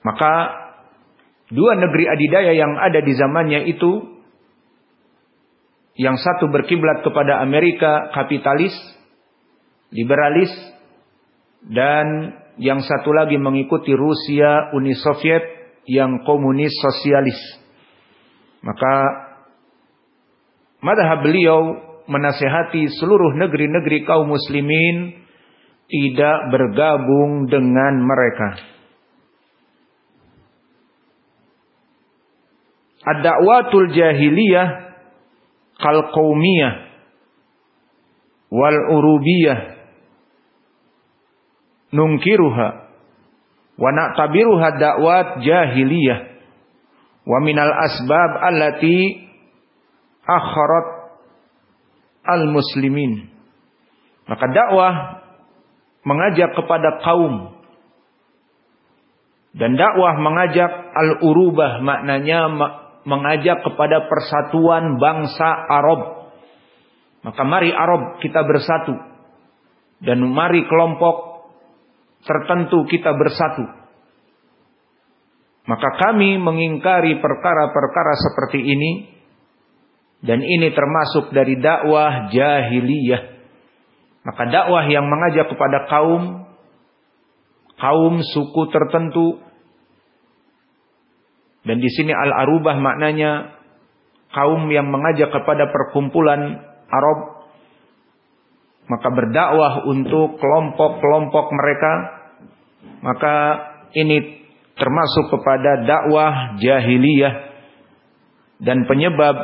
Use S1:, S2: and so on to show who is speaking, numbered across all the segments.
S1: Maka dua negeri adidaya yang ada di zamannya itu yang satu berkiblat kepada Amerika kapitalis, liberalis dan yang satu lagi mengikuti Rusia, Uni Soviet yang komunis sosialis. Maka madhab beliau menasehati seluruh negeri-negeri kaum muslimin tidak bergabung dengan mereka. Ad-da'watul jahiliyah kal qaumiyah wal urubiyah nungkiruha wa na'tabiruha da'wat jahiliyah wa minal asbab allati akharat al muslimin maka dakwah mengajak kepada kaum dan dakwah mengajak al-urubah maknanya mengajak kepada persatuan bangsa Arab. Maka mari Arab kita bersatu. Dan mari kelompok tertentu kita bersatu. Maka kami mengingkari perkara-perkara seperti ini. Dan ini termasuk dari dakwah jahiliyah. Maka dakwah yang mengajak kepada kaum, kaum suku tertentu, dan di sini al-arubah maknanya kaum yang mengajak kepada perkumpulan Arab. Maka berdakwah untuk kelompok-kelompok mereka. Maka ini termasuk kepada dakwah jahiliyah. Dan penyebab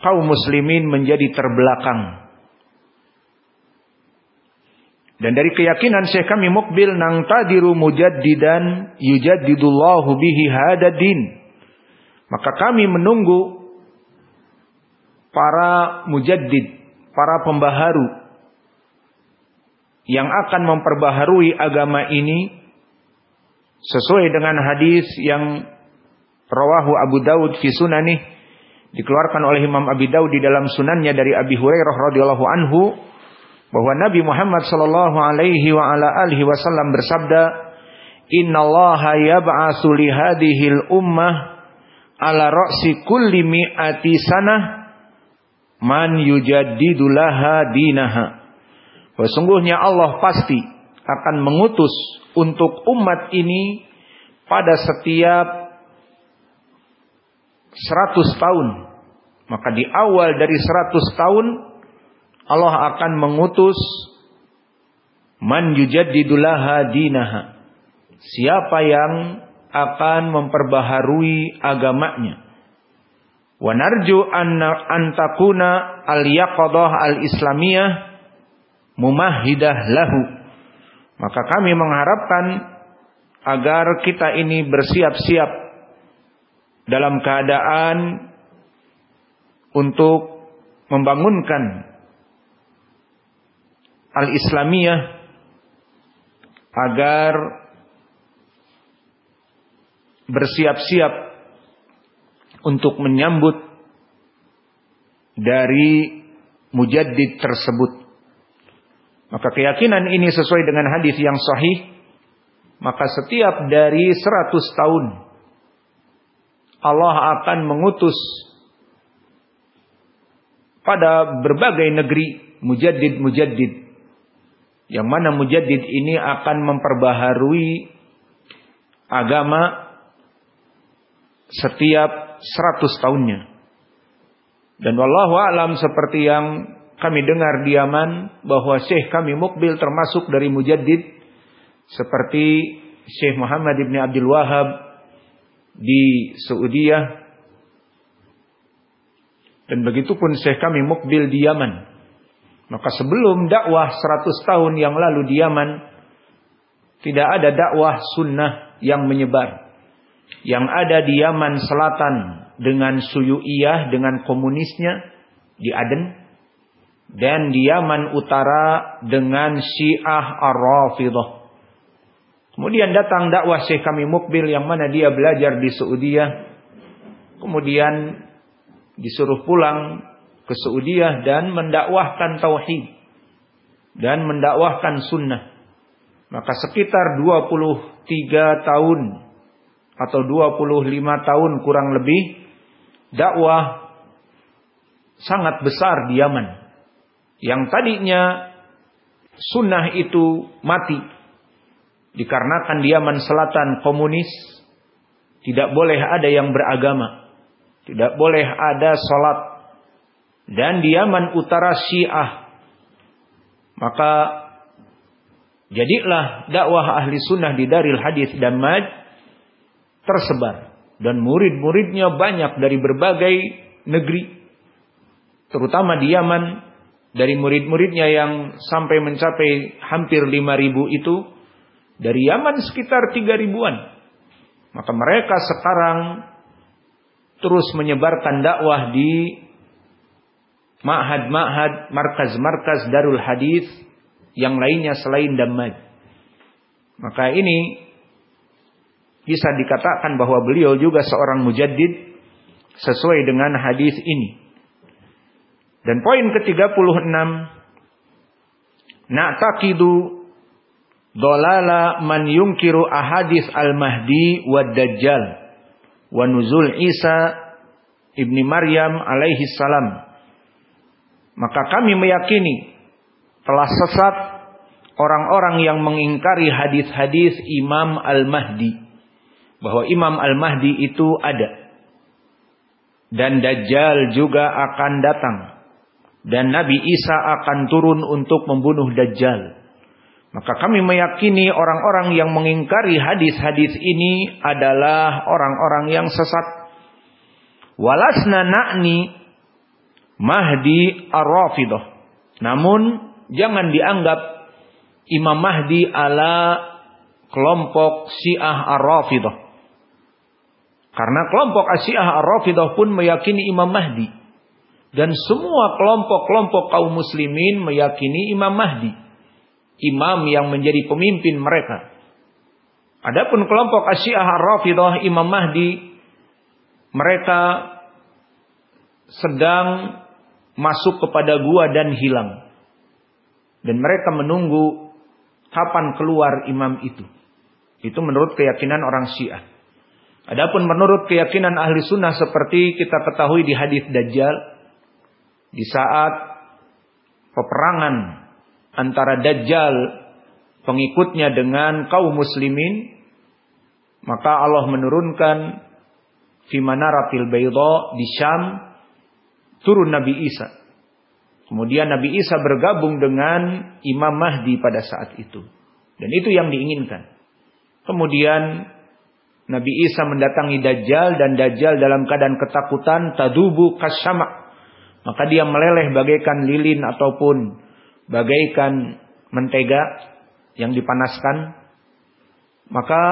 S1: kaum muslimin menjadi terbelakang dan dari keyakinan Syekh kami Mukbil nang tadiru mujaddidan yujaddidullahu bihi hadadin. Maka kami menunggu para mujaddid, para pembaharu yang akan memperbaharui agama ini sesuai dengan hadis yang rawahu Abu Daud fi sunanih dikeluarkan oleh Imam Abi Daud di dalam sunannya dari Abi Hurairah radhiyallahu anhu bahwa Nabi Muhammad sallallahu alaihi wa ala alihi wasallam bersabda, "Innallaha yab'atsu li hadhil ummah ala ra'si kulli mi'ati sanah man yujaddidu laha dinaha." Sesungguhnya Allah pasti akan mengutus untuk umat ini pada setiap 100 tahun. Maka di awal dari 100 tahun Allah akan mengutus man yujaddidulaha dinaha. Siapa yang akan memperbaharui agamanya. Wa narju antakuna al-yaqadah al-islamiyah mumahidah lahu. Maka kami mengharapkan agar kita ini bersiap-siap dalam keadaan untuk membangunkan al-Islamiyah agar bersiap-siap untuk menyambut dari mujaddid tersebut. Maka keyakinan ini sesuai dengan hadis yang sahih. Maka setiap dari 100 tahun Allah akan mengutus pada berbagai negeri mujaddid-mujaddid yang mana mujaddid ini akan memperbaharui agama setiap 100 tahunnya. Dan wallahu alam seperti yang kami dengar di Yaman bahwa Syekh kami Mukbil termasuk dari mujaddid seperti Syekh Muhammad ibn Abdul Wahab di Saudi dan begitu pun Syekh kami Mukbil di Yaman. Maka sebelum dakwah 100 tahun yang lalu di Yaman, tidak ada dakwah sunnah yang menyebar. Yang ada di Yaman selatan dengan Suyuiyah, dengan komunisnya di Aden. Dan di Yaman utara dengan Syiah Ar-Rafidah. Kemudian datang dakwah Syekh kami Mukbil yang mana dia belajar di Saudiah. Kemudian disuruh pulang ke Saudiah dan mendakwahkan tauhid dan mendakwahkan sunnah. Maka sekitar 23 tahun atau 25 tahun kurang lebih dakwah sangat besar di Yaman. Yang tadinya sunnah itu mati. Dikarenakan di Yaman Selatan komunis, tidak boleh ada yang beragama. Tidak boleh ada sholat. Dan di Yaman Utara Syiah. Maka jadilah dakwah ahli sunnah di Daril Hadis dan Maj tersebar. Dan murid-muridnya banyak dari berbagai negeri. Terutama di Yaman. Dari murid-muridnya yang sampai mencapai hampir 5 ribu itu. Dari Yaman sekitar 3 ribuan. Maka mereka sekarang terus menyebarkan dakwah di ma'had-ma'had, markaz-markaz Darul Hadis yang lainnya selain Dammaj. Maka ini bisa dikatakan bahwa beliau juga seorang mujaddid sesuai dengan hadis ini. Dan poin ke-36 Na'taqidu dolala man yungkiru ahadis al-mahdi wa dajjal wa nuzul Isa ibni Maryam alaihi salam. Maka kami meyakini telah sesat orang-orang yang mengingkari hadis-hadis Imam Al-Mahdi. Bahwa Imam Al-Mahdi itu ada. Dan Dajjal juga akan datang. Dan Nabi Isa akan turun untuk membunuh Dajjal. Maka kami meyakini orang-orang yang mengingkari hadis-hadis ini adalah orang-orang yang sesat. Walasna na'ni Mahdi ar-Rafidah. Namun jangan dianggap Imam Mahdi ala kelompok Syiah ar-Rafidah. Karena kelompok Syiah ar-Rafidah pun meyakini Imam Mahdi. Dan semua kelompok-kelompok kaum muslimin meyakini Imam Mahdi imam yang menjadi pemimpin mereka. Adapun kelompok Asyiah Ar-Rafidah Imam Mahdi mereka sedang masuk kepada gua dan hilang. Dan mereka menunggu kapan keluar imam itu. Itu menurut keyakinan orang Syiah. Adapun menurut keyakinan ahli sunnah seperti kita ketahui di hadis Dajjal. Di saat peperangan antara Dajjal pengikutnya dengan kaum muslimin maka Allah menurunkan fi manaratil bayda di Syam turun Nabi Isa. Kemudian Nabi Isa bergabung dengan Imam Mahdi pada saat itu. Dan itu yang diinginkan. Kemudian Nabi Isa mendatangi Dajjal dan Dajjal dalam keadaan ketakutan tadubu kasyama. Maka dia meleleh bagaikan lilin ataupun bagaikan mentega yang dipanaskan, maka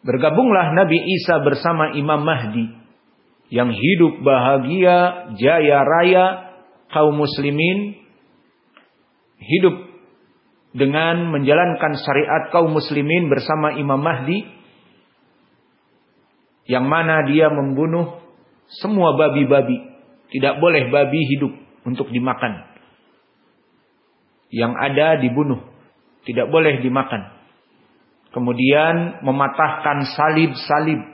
S1: bergabunglah Nabi Isa bersama Imam Mahdi yang hidup bahagia, jaya raya kaum muslimin, hidup dengan menjalankan syariat kaum muslimin bersama Imam Mahdi yang mana dia membunuh semua babi-babi. Tidak boleh babi hidup untuk dimakan yang ada dibunuh. Tidak boleh dimakan. Kemudian mematahkan salib-salib.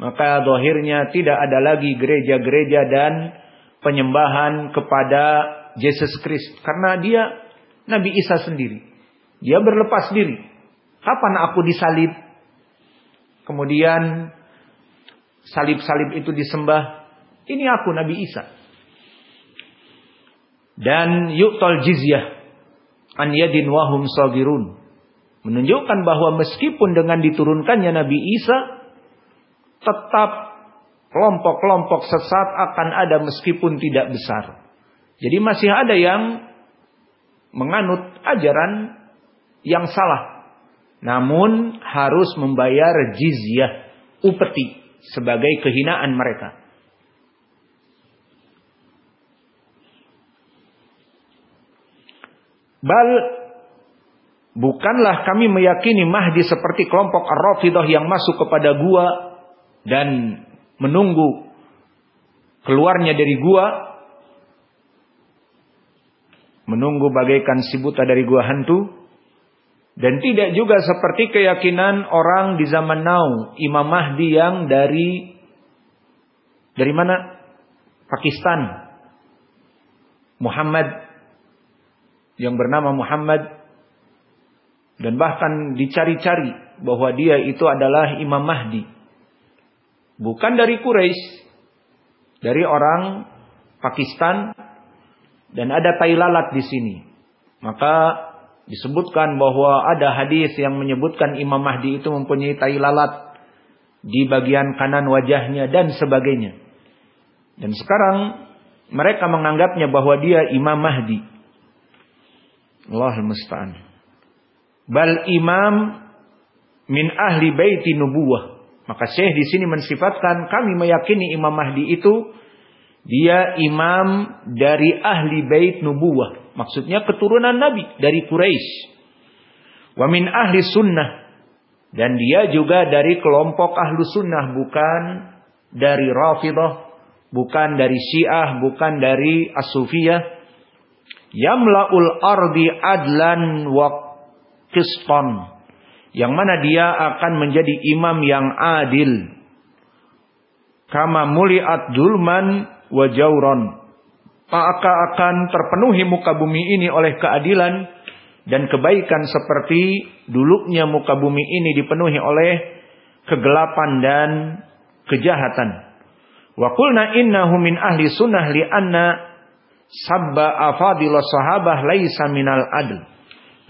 S1: Maka dohirnya tidak ada lagi gereja-gereja dan penyembahan kepada Yesus Kristus. Karena dia Nabi Isa sendiri. Dia berlepas diri. Kapan aku disalib? Kemudian salib-salib itu disembah. Ini aku Nabi Isa. Dan yuktol jizyah an yadin wahum sagirun. Menunjukkan bahwa meskipun dengan diturunkannya Nabi Isa tetap kelompok-kelompok sesat akan ada meskipun tidak besar. Jadi masih ada yang menganut ajaran yang salah. Namun harus membayar jizyah, upeti sebagai kehinaan mereka. Bal bukanlah kami meyakini Mahdi seperti kelompok Ar-Rafidah yang masuk kepada gua dan menunggu keluarnya dari gua menunggu bagaikan si buta dari gua hantu Dan tidak juga seperti keyakinan orang di zaman now, Imam Mahdi yang dari dari mana? Pakistan. Muhammad yang bernama Muhammad dan bahkan dicari-cari bahwa dia itu adalah Imam Mahdi. Bukan dari Quraisy, dari orang Pakistan dan ada tai lalat di sini. Maka disebutkan bahwa ada hadis yang menyebutkan Imam Mahdi itu mempunyai tai lalat di bagian kanan wajahnya dan sebagainya. Dan sekarang mereka menganggapnya bahwa dia Imam Mahdi. Allah musta'an. Bal imam min ahli baiti nubuwah. Maka Syekh di sini mensifatkan kami meyakini Imam Mahdi itu dia imam dari ahli bait nubuwah. Maksudnya keturunan Nabi dari Quraisy. Wa min ahli sunnah. Dan dia juga dari kelompok ahlu sunnah. Bukan dari Rafidah. Bukan dari Syiah. Bukan dari As-Sufiyah. Yamla'ul ardi adlan wa qistan. Yang mana dia akan menjadi imam yang adil. Kama muliat dulman wa jauron maka akan terpenuhi muka bumi ini oleh keadilan dan kebaikan seperti dulunya muka bumi ini dipenuhi oleh kegelapan dan kejahatan. Wa qulna innahu min ahli sunnah li anna sabba afadilah sahabah laisa minal adl.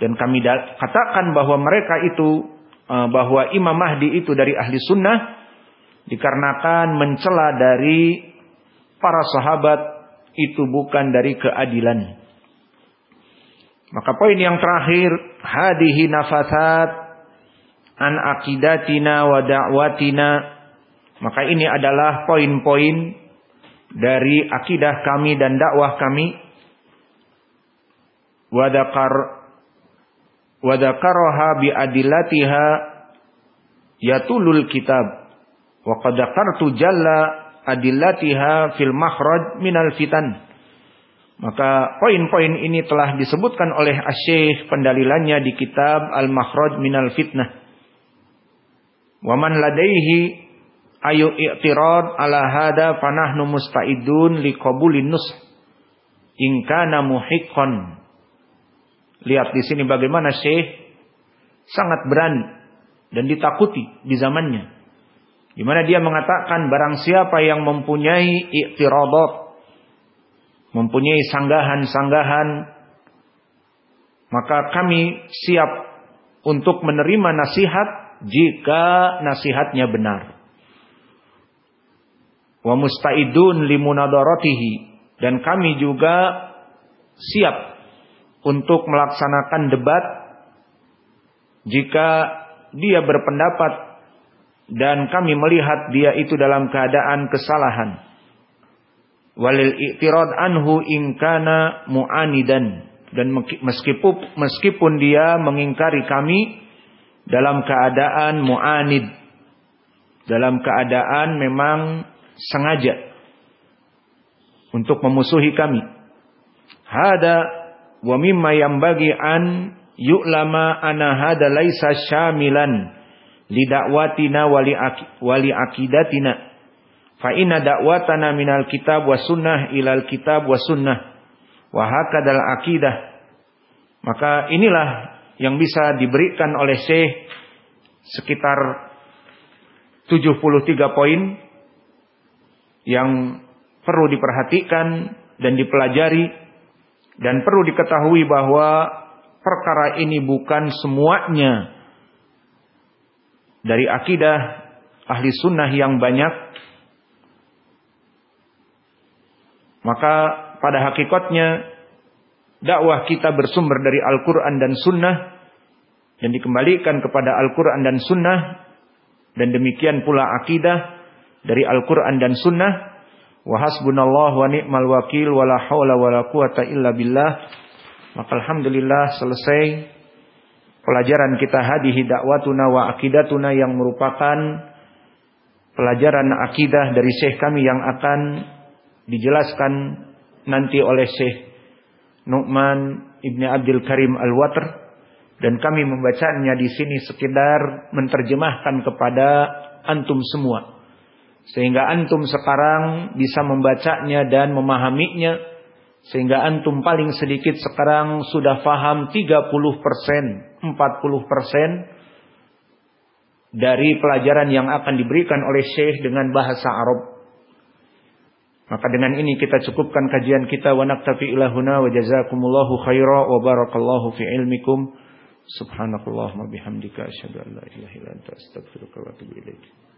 S1: Dan kami katakan bahwa mereka itu eh, bahwa Imam Mahdi itu dari ahli sunnah dikarenakan mencela dari para sahabat itu bukan dari keadilan. Maka poin yang terakhir, hadihi nafasat an akidatina wa da'watina. Maka ini adalah poin-poin dari akidah kami dan dakwah kami. Wadakar wadakaraha bi adillatiha yatulul kitab. Wa qad jalla adillatiha fil makhraj minal fitan. Maka poin-poin ini telah disebutkan oleh Asyikh pendalilannya di kitab Al-Makhraj minal fitnah. Wa man ladaihi ayu i'tirad ala hada fanahnu musta'idun liqabulin nus in kana muhiqqan. Lihat di sini bagaimana Syekh sangat berani dan ditakuti di zamannya di mana dia mengatakan barang siapa yang mempunyai i'tiradat, mempunyai sanggahan-sanggahan, maka kami siap untuk menerima nasihat jika nasihatnya benar. Wa musta'idun limunadaratihi dan kami juga siap untuk melaksanakan debat jika dia berpendapat dan kami melihat dia itu dalam keadaan kesalahan. Walil i'tirad anhu ingkana mu'anidan dan meskipun meskipun dia mengingkari kami dalam keadaan mu'anid dalam keadaan memang sengaja untuk memusuhi kami. Hada wa mimma yang bagi an yu'lama ana hada laisa syamilan lidakwatina wali wali akidatina fa inna dakwatana minal kitab wa sunnah ilal kitab wa sunnah. Wa hakadal akidah maka inilah yang bisa diberikan oleh Syekh sekitar 73 poin yang perlu diperhatikan dan dipelajari dan perlu diketahui bahwa perkara ini bukan semuanya dari akidah ahli sunnah yang banyak. Maka pada hakikatnya dakwah kita bersumber dari Al-Quran dan Sunnah dan dikembalikan kepada Al-Quran dan Sunnah. Dan demikian pula akidah dari Al-Quran dan Sunnah wa hasbunallah wa ni'mal wakil wa la hawla wa la quwata illa billah maka alhamdulillah selesai pelajaran kita hadihi dakwatuna wa akidatuna yang merupakan pelajaran akidah dari Syekh kami yang akan dijelaskan nanti oleh Syekh Nu'man Ibni Abdul Karim Al-Watr Dan kami membacanya di sini sekedar menerjemahkan kepada antum semua. Sehingga antum sekarang bisa membacanya dan memahaminya. Sehingga antum paling sedikit sekarang sudah faham 30%, 40% dari pelajaran yang akan diberikan oleh Syekh dengan bahasa Arab. Maka dengan ini kita cukupkan kajian kita wa naktafi ilahuna wa jazakumullahu khaira wa barakallahu fi ilmikum. Subhanakallahumma bihamdika asyhadu an la ilaha illa anta astaghfiruka wa atubu ilaik.